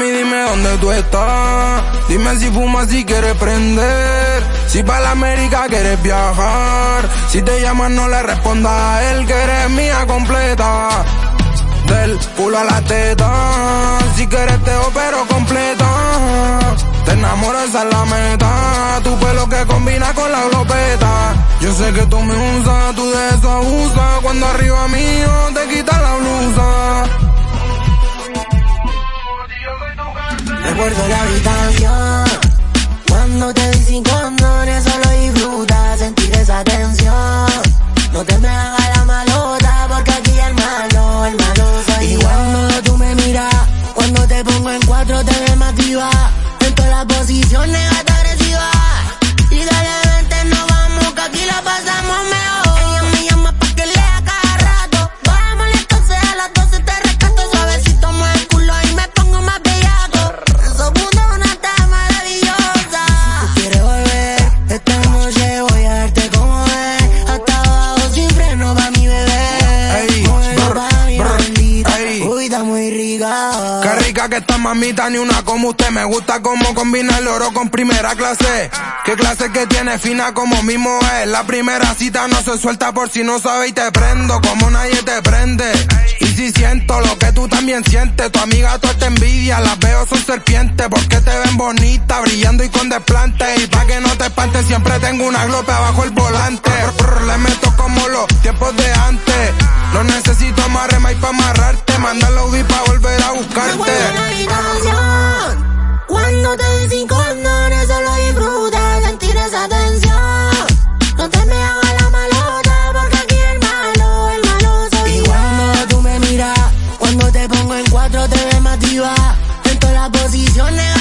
dime dónde tú estás. Dime si fumas, si quieres prender. Si para la América quieres viajar. Si te llaman, no le respondas a él, que eres mía completa. Del culo a la teta. Si quieres, te opero completa. Te enamoras, esa la meta. Tu pelo que combina con la glopeta. Yo sé que tú me usas, tú de eso abusas. Cuando arriba mío te quita la blusa. Recuerdo la habitación. Cuando te vi sin condones solo disfruta sentir esa tensión. No te me hagas la malota porque aquí el malo, el malo soy y cuando tú me miras Cuando te pongo en cuatro te ves más activa En todas las posiciones que está mamita, ni una como usted. Me gusta cómo combina el oro con primera clase. Qué clase que tiene fina como mismo es. La primera cita no se suelta por si no sabe y te prendo como nadie te prende. Y si siento lo que tú también sientes, tu amiga toda esta envidia, las veo son serpientes porque te ven bonita, brillando y con desplante. Y pa' que no te espantes, siempre tengo una glope abajo el volante. Le meto como los tiempos de antes. No necesito la posición